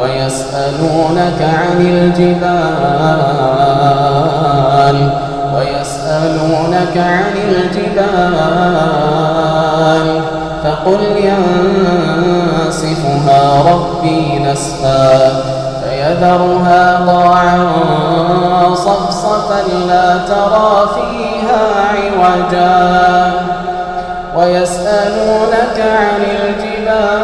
ويسألونك عن الجبال ويسألونك عن الجبال فقل ينسفها ربي نسفا فيذرها ضاعا صفصفا لا ترى فيها عوجا ويسألونك عن الجبال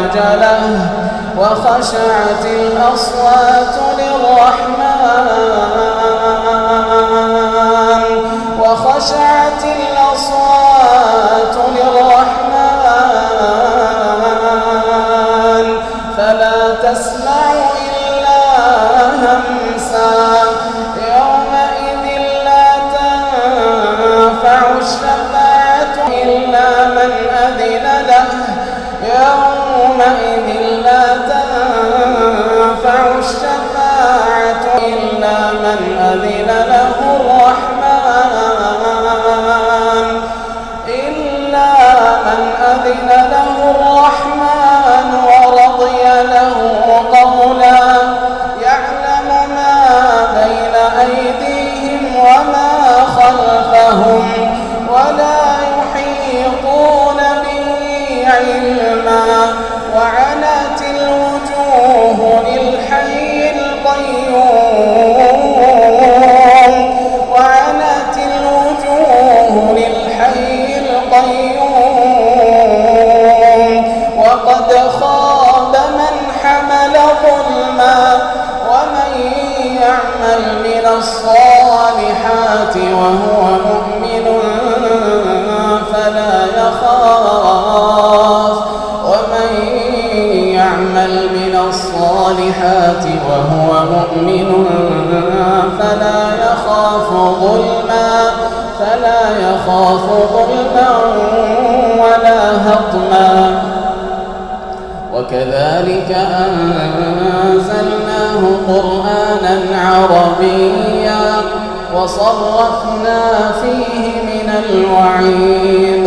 عوج له وخشعت الأصوات للرحمن. يعمل من الصالحات وهو مؤمن فلا يخاف ظلما فلا يخاف ظلما ولا هضما. وكذلك أنزلناه قرآنا عربيا وصرفنا فيه من الوعيد.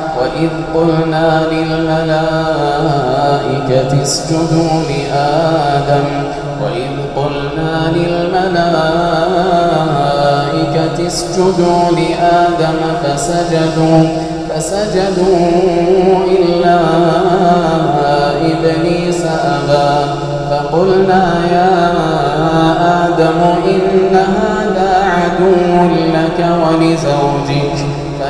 وإذ قلنا للملائكة اسجدوا لآدم وإذ قلنا للملائكة اسجدوا لآدم فسجدوا فسجدوا إلا إبليس أبى فقلنا يا آدم إن هذا عدو لك ولزوجك